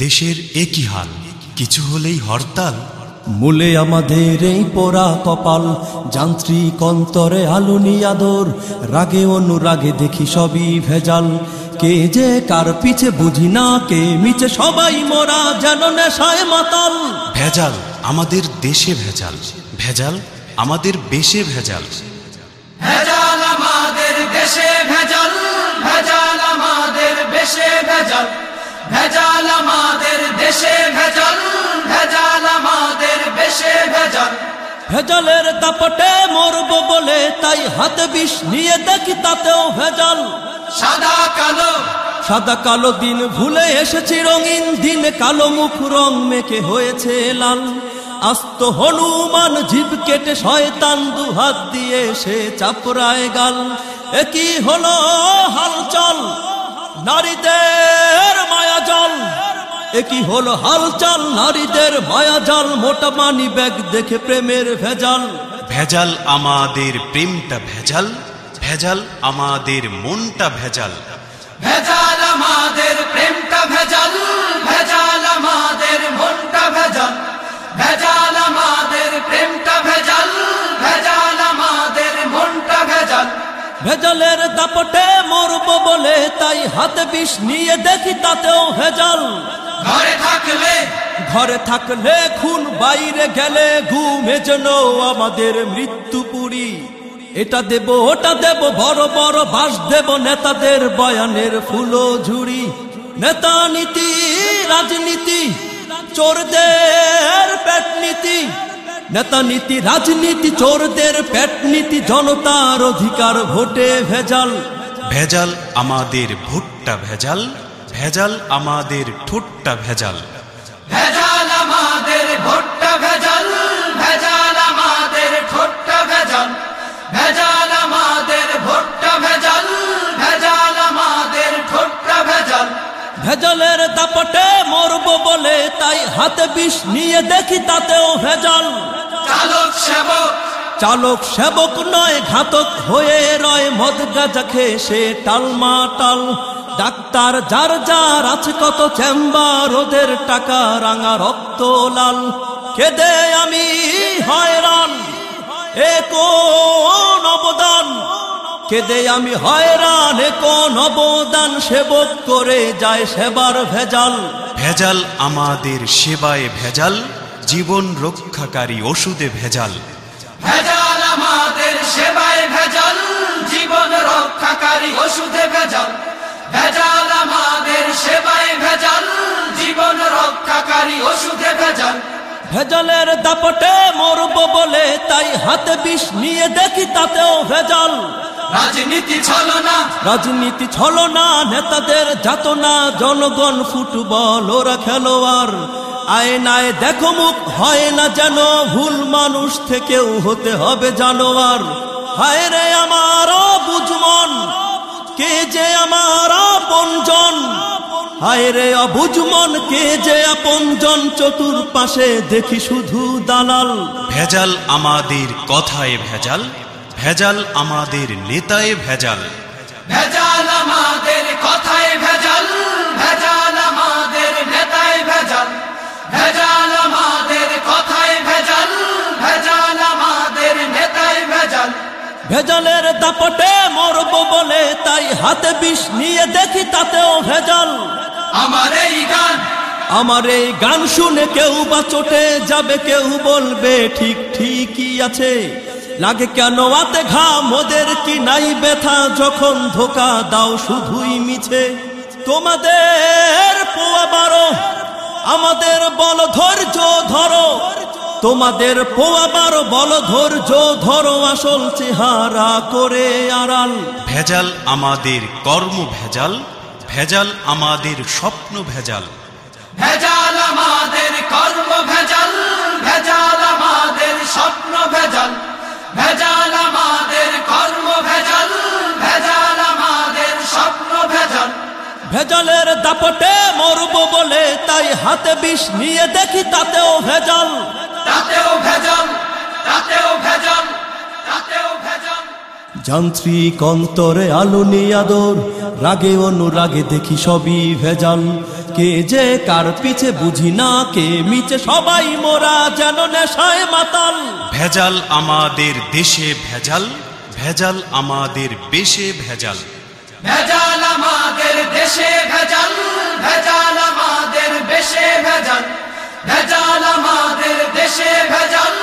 দেশের একই হাল কিছু হলেই হরতাল। মূলে আমাদের এই পোড়া কপাল যান্ত্রিক অন্তরে আলুনি আদর রাগে অনুরাগে দেখি সবই ভেজাল। কে যে কার পিছে বুঝি না কে মিছে সবাই মোরা যেন নেশায় মাতাল। ভেজাল আমাদের দেশে ভেজাল ভেজাল আমাদের বেশে ভেজাল। ভেজাল আমাদের দেশে ভেজাল ভেজাল আমাদের বেশে ভেজাল। ভেজাল আমাদের দেশে ভেজাল ভেজাল আমাদের বেশে ভেজাল। ভেজালের দাপটে মরবো বলে তাই হাতে বিষ নিয়ে দেখি তাতেও ভেজাল। সাদা কালো। সাদা কালো দিন ভুলে এসেছি রঙিন দিন কালো মুখ রং মেখে হয়েছে লাল। আস্ত হনুমান জীব কেটে শয়তান দু হাত দিয়ে সে চাপড়ায় গাল। একই হলো হালচল? নারীদের মায়া জল। একই হলো হালচাল নারীদের মায়া জাল। মোটা মানি ব্যাগ দেখে প্রেমের ভেজাল। ভেজাল আমাদের প্রেমটা ভেজাল ভেজাল আমাদের মনটা ভেজাল। ভেজাল আমাদের প্রেমটা ভেজাল। ভেজালের দাপটে মরবো বলে তাই হাতে বিষ নিয়ে দেখি তাতেও ভেজাল। ঘরে থাকলে? ঘরে থাকলে খুন বাইরে গেলে ঘুমে যেন আমাদের মৃত্যু পুরী। এটা দেব ওটা দেব বড় বড় বাস দেব নেতাদের বয়ানের ফুলো ঝুড়ি। নেতা নীতি রাজনীতি চোরদের পেট নীতি। নেতা নীতি রাজনীতি চোরদের পেট নীতি জনতার অধিকার ভোটে ভেজাল। ভেজাল আমাদের ভুট্টা ভেজাল ভেজাল আমাদের ঠোঁটটা ভেজাল। ভেজাল আমাদের ভোটটা ভেজাল ভেজাল আমাদের ঠোঁটটা ভেজাল। ভেজাল আমাদের ভোটটা ভেজাল ভেজাল আমাদের ঠোঁটটা ভেজাল। ভেজালের দাপটে মরবো বলে তাই হাতে বিষ নিয়ে দেখি তাতেও ভেজাল। চালক সেবক। চালক সেবক নয় ঘাতক হয়ে রয় মদ গাজা খেয়ে সে টালমা টাল ডাক্তার যার যার আছে কত চেম্বার ওদের টাকা রাঙা রক্ত লাল। কেদে আমি হয়রান এ কোন অবদান? কেদে আমি হয়রান এ কোন অবদান? সেবক করে যায় সেবার ভেজাল। ভেজাল আমাদের সেবায় ভেজাল। জীবন রক্ষাকারী ওষুধে ভেজাল। ভেজাল আমাদের সেবায় ভেজাল জীবন রক্ষাকারী ওষুধে ভেজাল। ভেজাল আমাদের সেবায় ভেজাল জীবন রক্ষাকারী ওষুধে ভেজাল। ভেজালের দাপটে মরবো বলে তাই হাতে বিষ নিয়ে দেখি তাতেও ভেজাল। রাজনীতি ছলনা রাজনীতি ছলনা নেতাদের যাতনা জনগণ ফুটবল ওরা খেলোয়াড়। আয়নায় দেখো মুখ হয় না যেন ভুল মানুষ থেকেও হতে হবে জানোয়ার। হায় রে আমার বুঝমন কে যে আমার আপনজন হায় রে অবুঝমন কে যে আপনজন চতুর্পাশে দেখি শুধু দালাল। ভেজাল আমাদের কথায় ভেজাল ভেজাল আমাদের নেতায় ভেজাল। ভেজাল আমাদের কথায় ভেজাল। ভেজালের দাপটে মরবো বলে তাই হাতে বিষ নিয়ে দেখি তাতেও ভেজাল। আমার এই গান। আমার এই গান শুনে কেউ বা চটে যাবে কেউ বলবে ঠিক ঠিকই আছে। লাগে কেন আতে ঘাম ওদের কি নাই ব্যথা? যখন ধোকা দাও শুধুই মিছে। তোমাদের পোয়া বারো আমাদের বল ধৈর্য ধরো। তোমাদের পোয়া বারো বল ধৈর্য ধরো আসল চেহারা করে আড়াল। ভেজাল আমাদের কর্ম ভেজাল ভেজাল আমাদের স্বপ্ন ভেজাল। ভেজাল আমাদের কর্ম ভেজাল ভেজাল আমাদের স্বপ্ন ভেজাল। ভেজাল আমাদের কর্ম ভেজাল ভেজাল আমাদের স্বপ্ন ভেজাল। ভেজালের দাপটে মরবো বলে তাই হাতে বিষ নিয়ে দেখি তাতেও যান্ত্রিক অন্তরে আলো আদর রাগে অনুরাগে দেখি সবই ভেজাল। কে যে কার পিছে বুঝি না কে মিছে সবাই মোরা যেন নেশায় মাতাল। ভেজাল আমাদের দেশে ভেজাল ভেজাল আমাদের বেশে ভেজাল। ভেজাল আমাদের দেশে ভেজাল ভেজাল আমাদের বেশে ভেজাল। ভেজাল আমাদের দেশে ভেজাল